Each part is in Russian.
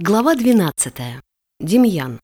Глава 12. Демьян.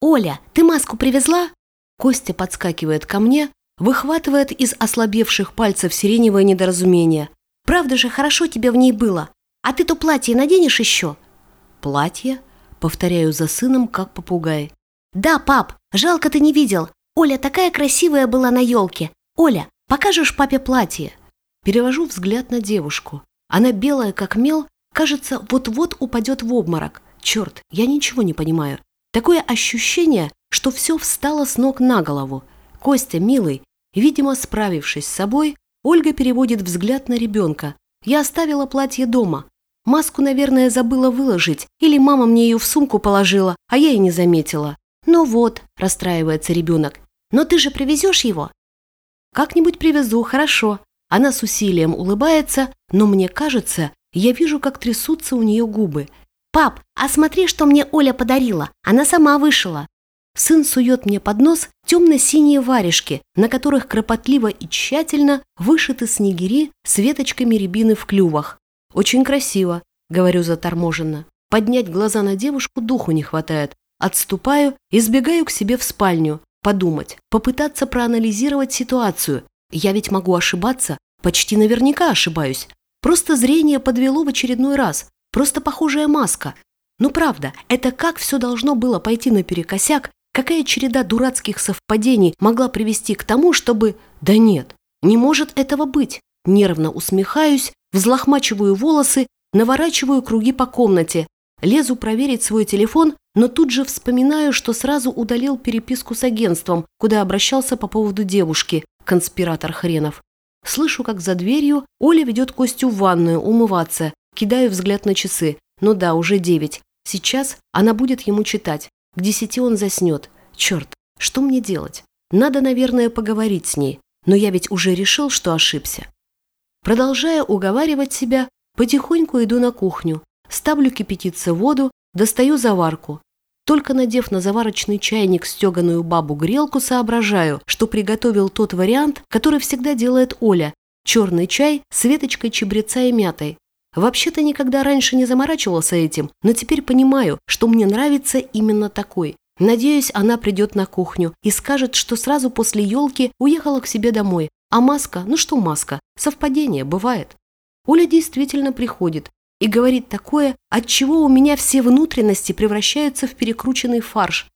«Оля, ты маску привезла?» Костя подскакивает ко мне, выхватывает из ослабевших пальцев сиреневое недоразумение. «Правда же, хорошо тебе в ней было. А ты то платье наденешь еще?» «Платье?» Повторяю за сыном, как попугай. «Да, пап, жалко ты не видел. Оля такая красивая была на елке. Оля, покажешь папе платье?» Перевожу взгляд на девушку. Она белая, как мел, Кажется, вот-вот упадет в обморок. Черт, я ничего не понимаю. Такое ощущение, что все встало с ног на голову. Костя, милый, видимо, справившись с собой, Ольга переводит взгляд на ребенка. Я оставила платье дома. Маску, наверное, забыла выложить, или мама мне ее в сумку положила, а я и не заметила. Ну вот, расстраивается ребенок. Но ты же привезешь его? Как-нибудь привезу, хорошо. Она с усилием улыбается, но мне кажется, я вижу, как трясутся у нее губы. «Пап, а смотри, что мне Оля подарила! Она сама вышила!» Сын сует мне под нос темно-синие варежки, на которых кропотливо и тщательно вышиты снегири с веточками рябины в клювах. «Очень красиво», — говорю заторможенно. Поднять глаза на девушку духу не хватает. Отступаю и сбегаю к себе в спальню. Подумать, попытаться проанализировать ситуацию. Я ведь могу ошибаться, почти наверняка ошибаюсь. Просто зрение подвело в очередной раз, просто похожая маска. Ну правда, это как все должно было пойти наперекосяк, какая череда дурацких совпадений могла привести к тому, чтобы... Да нет, не может этого быть. Нервно усмехаюсь, взлохмачиваю волосы, наворачиваю круги по комнате, лезу проверить свой телефон, но тут же вспоминаю, что сразу удалил переписку с агентством, куда обращался по поводу девушки, конспиратор хренов. Слышу, как за дверью Оля ведет Костю в ванную умываться. Кидаю взгляд на часы. Ну да, уже девять. Сейчас она будет ему читать. К десяти он заснет. Черт, что мне делать? Надо, наверное, поговорить с ней. Но я ведь уже решил, что ошибся. Продолжая уговаривать себя, потихоньку иду на кухню. Ставлю кипятиться воду, достаю заварку. Только надев на заварочный чайник стеганую бабу-грелку, соображаю, что приготовил тот вариант, который всегда делает Оля – черный чай с веточкой чебреца и мятой. Вообще-то никогда раньше не заморачивался этим, но теперь понимаю, что мне нравится именно такой. Надеюсь, она придет на кухню и скажет, что сразу после елки уехала к себе домой. А маска, ну что маска, совпадение бывает. Оля действительно приходит, и говорит такое, от чего у меня все внутренности превращаются в перекрученный фарш.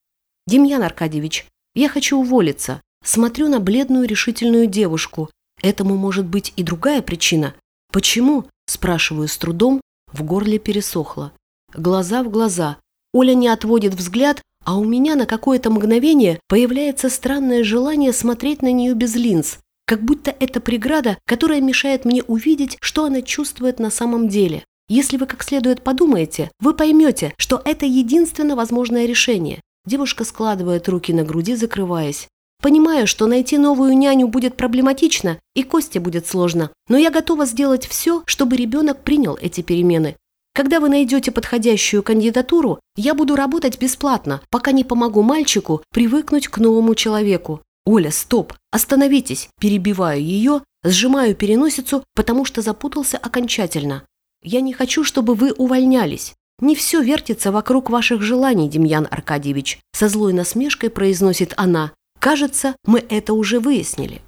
«Демьян Аркадьевич, я хочу уволиться. Смотрю на бледную решительную девушку. Этому может быть и другая причина. Почему?» – спрашиваю с трудом, в горле пересохло. Глаза в глаза. Оля не отводит взгляд, а у меня на какое-то мгновение появляется странное желание смотреть на нее без линз, как будто это преграда, которая мешает мне увидеть, что она чувствует на самом деле. Если вы как следует подумаете, вы поймете, что это единственно возможное решение. Девушка складывает руки на груди, закрываясь. Понимаю, что найти новую няню будет проблематично, и Косте будет сложно, но я готова сделать все, чтобы ребенок принял эти перемены. Когда вы найдете подходящую кандидатуру, я буду работать бесплатно, пока не помогу мальчику привыкнуть к новому человеку. Оля, стоп, остановитесь, перебиваю ее, сжимаю переносицу, потому что запутался окончательно. Я не хочу, чтобы вы увольнялись. Не все вертится вокруг ваших желаний, Демьян Аркадьевич. Со злой насмешкой произносит она. Кажется, мы это уже выяснили.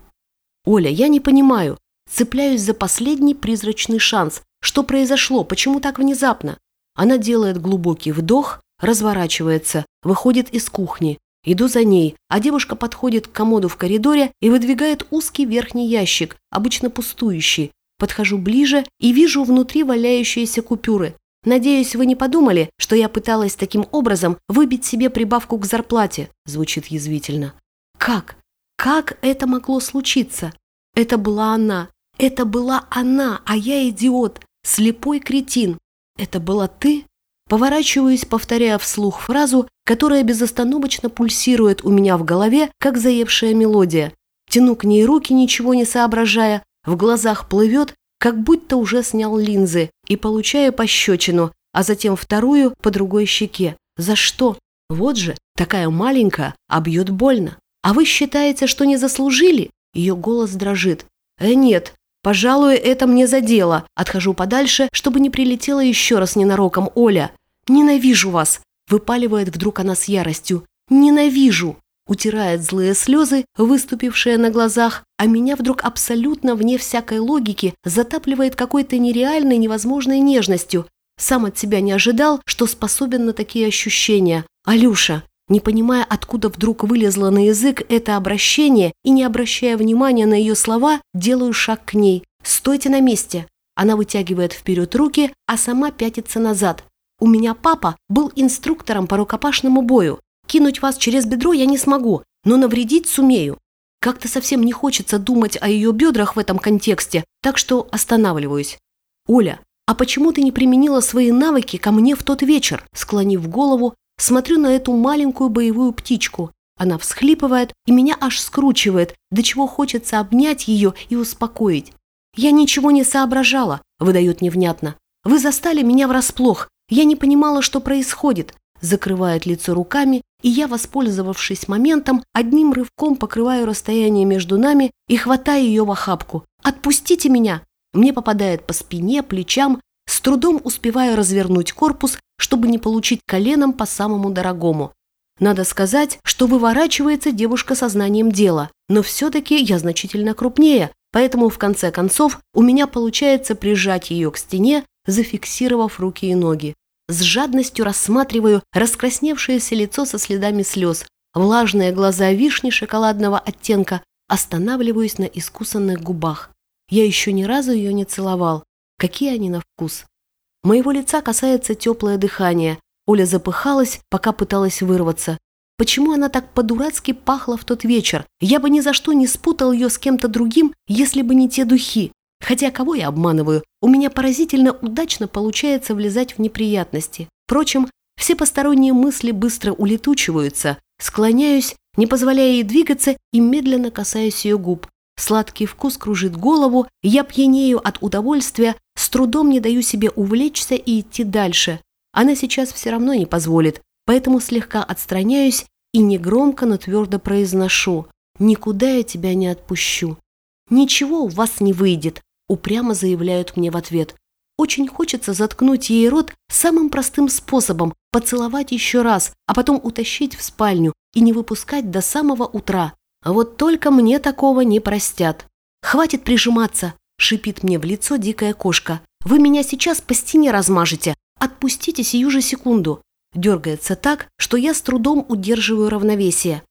Оля, я не понимаю. Цепляюсь за последний призрачный шанс. Что произошло? Почему так внезапно? Она делает глубокий вдох, разворачивается, выходит из кухни. Иду за ней, а девушка подходит к комоду в коридоре и выдвигает узкий верхний ящик, обычно пустующий, Подхожу ближе и вижу внутри валяющиеся купюры. «Надеюсь, вы не подумали, что я пыталась таким образом выбить себе прибавку к зарплате?» Звучит язвительно. «Как? Как это могло случиться? Это была она. Это была она, а я идиот, слепой кретин. Это была ты?» Поворачиваюсь, повторяя вслух фразу, которая безостановочно пульсирует у меня в голове, как заевшая мелодия. Тяну к ней руки, ничего не соображая, в глазах плывет, как будто уже снял линзы, и получая пощечину, а затем вторую по другой щеке. За что? Вот же, такая маленькая, а бьет больно. А вы считаете, что не заслужили? Ее голос дрожит. Э, нет, пожалуй, это мне задело. Отхожу подальше, чтобы не прилетела еще раз ненароком Оля. Ненавижу вас!» Выпаливает вдруг она с яростью. «Ненавижу!» Утирает злые слезы, выступившие на глазах, а меня вдруг абсолютно вне всякой логики затапливает какой-то нереальной невозможной нежностью. Сам от себя не ожидал, что способен на такие ощущения. «Алюша!» Не понимая, откуда вдруг вылезло на язык это обращение и не обращая внимания на ее слова, делаю шаг к ней. «Стойте на месте!» Она вытягивает вперед руки, а сама пятится назад. «У меня папа был инструктором по рукопашному бою. Кинуть вас через бедро я не смогу, но навредить сумею. Как-то совсем не хочется думать о ее бедрах в этом контексте, так что останавливаюсь. Оля, а почему ты не применила свои навыки ко мне в тот вечер? Склонив голову, смотрю на эту маленькую боевую птичку. Она всхлипывает, и меня аж скручивает, до чего хочется обнять ее и успокоить. «Я ничего не соображала», – выдает невнятно. «Вы застали меня врасплох. Я не понимала, что происходит закрывает лицо руками, и я, воспользовавшись моментом, одним рывком покрываю расстояние между нами и хватаю ее в охапку. «Отпустите меня!» Мне попадает по спине, плечам, с трудом успеваю развернуть корпус, чтобы не получить коленом по самому дорогому. Надо сказать, что выворачивается девушка сознанием дела, но все-таки я значительно крупнее, поэтому в конце концов у меня получается прижать ее к стене, зафиксировав руки и ноги. С жадностью рассматриваю раскрасневшееся лицо со следами слез, влажные глаза вишни шоколадного оттенка, останавливаюсь на искусанных губах. Я еще ни разу ее не целовал. Какие они на вкус. Моего лица касается теплое дыхание. Оля запыхалась, пока пыталась вырваться. Почему она так по-дурацки пахла в тот вечер? Я бы ни за что не спутал ее с кем-то другим, если бы не те духи. Хотя кого я обманываю, у меня поразительно удачно получается влезать в неприятности. Впрочем, все посторонние мысли быстро улетучиваются, склоняюсь, не позволяя ей двигаться и медленно касаюсь ее губ. Сладкий вкус кружит голову, я пьянею от удовольствия, с трудом не даю себе увлечься и идти дальше. Она сейчас все равно не позволит, поэтому слегка отстраняюсь и негромко, но твердо произношу «Никуда я тебя не отпущу». «Ничего у вас не выйдет», упрямо заявляют мне в ответ. Очень хочется заткнуть ей рот самым простым способом, поцеловать еще раз, а потом утащить в спальню и не выпускать до самого утра. А вот только мне такого не простят. «Хватит прижиматься!» – шипит мне в лицо дикая кошка. «Вы меня сейчас по стене размажете! Отпустите сию же секунду!» Дергается так, что я с трудом удерживаю равновесие.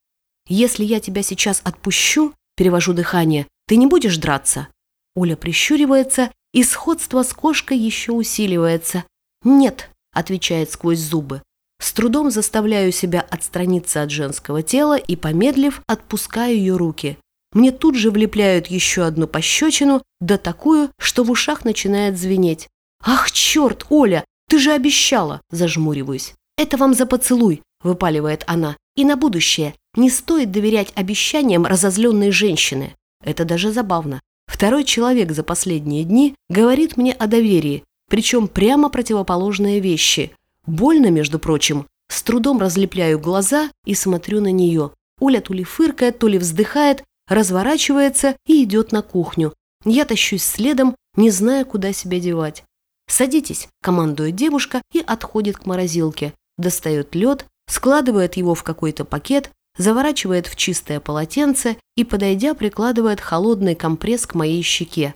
«Если я тебя сейчас отпущу, – перевожу дыхание, – ты не будешь драться?» Оля прищуривается, и сходство с кошкой еще усиливается. «Нет», – отвечает сквозь зубы. С трудом заставляю себя отстраниться от женского тела и, помедлив, отпускаю ее руки. Мне тут же влепляют еще одну пощечину, да такую, что в ушах начинает звенеть. «Ах, черт, Оля, ты же обещала!» – зажмуриваюсь. «Это вам за поцелуй!» – выпаливает она. «И на будущее не стоит доверять обещаниям разозленной женщины. Это даже забавно. Второй человек за последние дни говорит мне о доверии, причем прямо противоположные вещи. Больно, между прочим. С трудом разлепляю глаза и смотрю на нее. Оля то ли фыркает, то ли вздыхает, разворачивается и идет на кухню. Я тащусь следом, не зная, куда себя девать. «Садитесь», – командует девушка и отходит к морозилке. Достает лед, складывает его в какой-то пакет, заворачивает в чистое полотенце и, подойдя, прикладывает холодный компресс к моей щеке.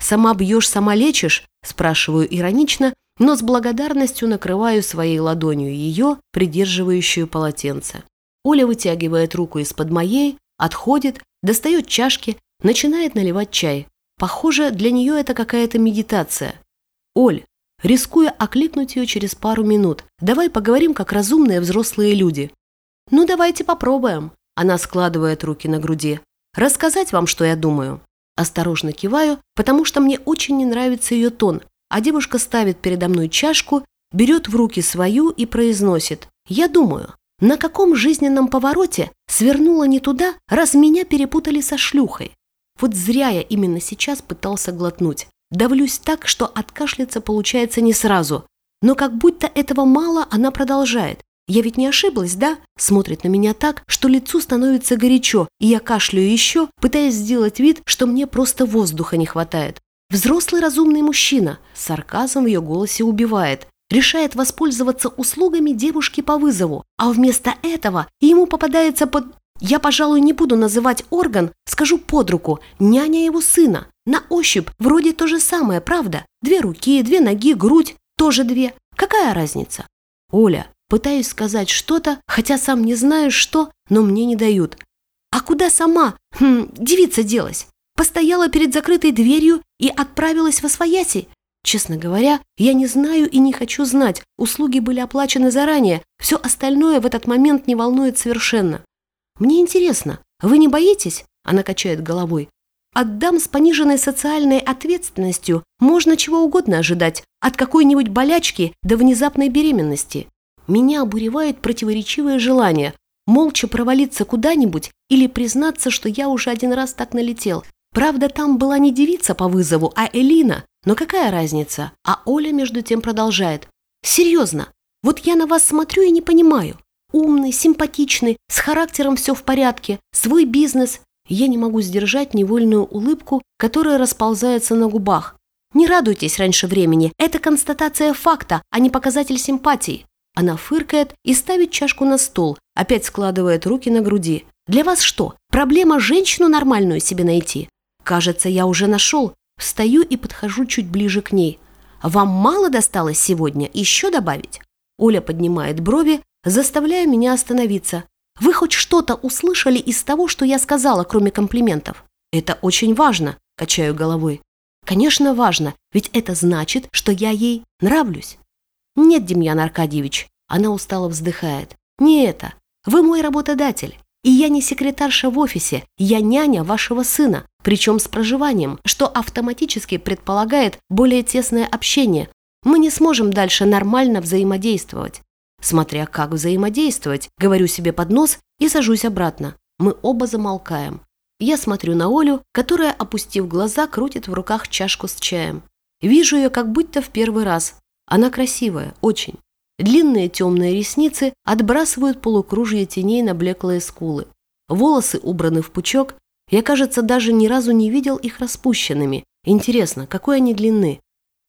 «Сама бьешь, сама лечишь?» – спрашиваю иронично, но с благодарностью накрываю своей ладонью ее, придерживающую полотенце. Оля вытягивает руку из-под моей, отходит, достает чашки, начинает наливать чай. Похоже, для нее это какая-то медитация. «Оль, рискуя окликнуть ее через пару минут, давай поговорим как разумные взрослые люди. «Ну, давайте попробуем». Она складывает руки на груди. «Рассказать вам, что я думаю?» Осторожно киваю, потому что мне очень не нравится ее тон, а девушка ставит передо мной чашку, берет в руки свою и произносит. «Я думаю, на каком жизненном повороте свернула не туда, раз меня перепутали со шлюхой? Вот зря я именно сейчас пытался глотнуть. Давлюсь так, что откашляться получается не сразу. Но как будто этого мало, она продолжает. Я ведь не ошиблась, да? Смотрит на меня так, что лицу становится горячо, и я кашляю еще, пытаясь сделать вид, что мне просто воздуха не хватает. Взрослый разумный мужчина. Сарказм в ее голосе убивает. решает воспользоваться услугами девушки по вызову, а вместо этого ему попадается под... Я, пожалуй, не буду называть орган, скажу под руку, няня его сына. На ощупь вроде то же самое, правда? Две руки, две ноги, грудь, тоже две. Какая разница? Оля, пытаюсь сказать что-то, хотя сам не знаю что, но мне не дают. А куда сама, хм, девица делась? Постояла перед закрытой дверью и отправилась во свояси. Честно говоря, я не знаю и не хочу знать. Услуги были оплачены заранее. Все остальное в этот момент не волнует совершенно. Мне интересно, вы не боитесь? Она качает головой. От дам с пониженной социальной ответственностью можно чего угодно ожидать, от какой-нибудь болячки до внезапной беременности. Меня обуревает противоречивое желание молча провалиться куда-нибудь или признаться, что я уже один раз так налетел, Правда, там была не девица по вызову, а Элина. Но какая разница? А Оля между тем продолжает. Серьезно, вот я на вас смотрю и не понимаю. Умный, симпатичный, с характером все в порядке, свой бизнес. Я не могу сдержать невольную улыбку, которая расползается на губах. Не радуйтесь раньше времени, это констатация факта, а не показатель симпатии. Она фыркает и ставит чашку на стол, опять складывает руки на груди. Для вас что, проблема женщину нормальную себе найти? Кажется, я уже нашел. Встаю и подхожу чуть ближе к ней. Вам мало досталось сегодня? Еще добавить? Оля поднимает брови, заставляя меня остановиться. Вы хоть что-то услышали из того, что я сказала, кроме комплиментов? Это очень важно, качаю головой. Конечно, важно, ведь это значит, что я ей нравлюсь. Нет, Демьян Аркадьевич, она устало вздыхает. Не это. Вы мой работодатель. И я не секретарша в офисе, я няня вашего сына, причем с проживанием, что автоматически предполагает более тесное общение. Мы не сможем дальше нормально взаимодействовать. Смотря как взаимодействовать, говорю себе под нос и сажусь обратно. Мы оба замолкаем. Я смотрю на Олю, которая, опустив глаза, крутит в руках чашку с чаем. Вижу ее как будто в первый раз. Она красивая, очень. Длинные темные ресницы отбрасывают полукружье теней на блеклые скулы. Волосы убраны в пучок. Я, кажется, даже ни разу не видел их распущенными. Интересно, какой они длины?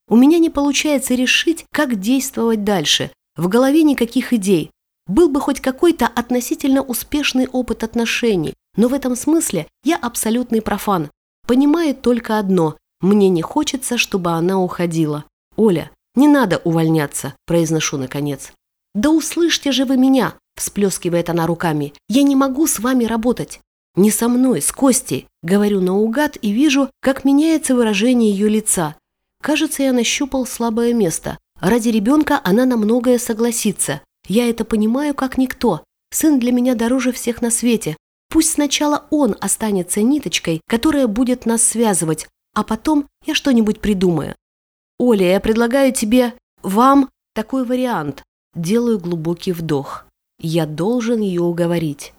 У меня не получается решить, как действовать дальше. В голове никаких идей. Был бы хоть какой-то относительно успешный опыт отношений, но в этом смысле я абсолютный профан. Понимает только одно – мне не хочется, чтобы она уходила. Оля, «Не надо увольняться», – произношу наконец. «Да услышьте же вы меня!» – всплескивает она руками. «Я не могу с вами работать». «Не со мной, с Костей», – говорю наугад и вижу, как меняется выражение ее лица. Кажется, я нащупал слабое место. Ради ребенка она на многое согласится. Я это понимаю как никто. Сын для меня дороже всех на свете. Пусть сначала он останется ниточкой, которая будет нас связывать, а потом я что-нибудь придумаю. «Оля, я предлагаю тебе, вам, такой вариант». Делаю глубокий вдох. Я должен ее уговорить.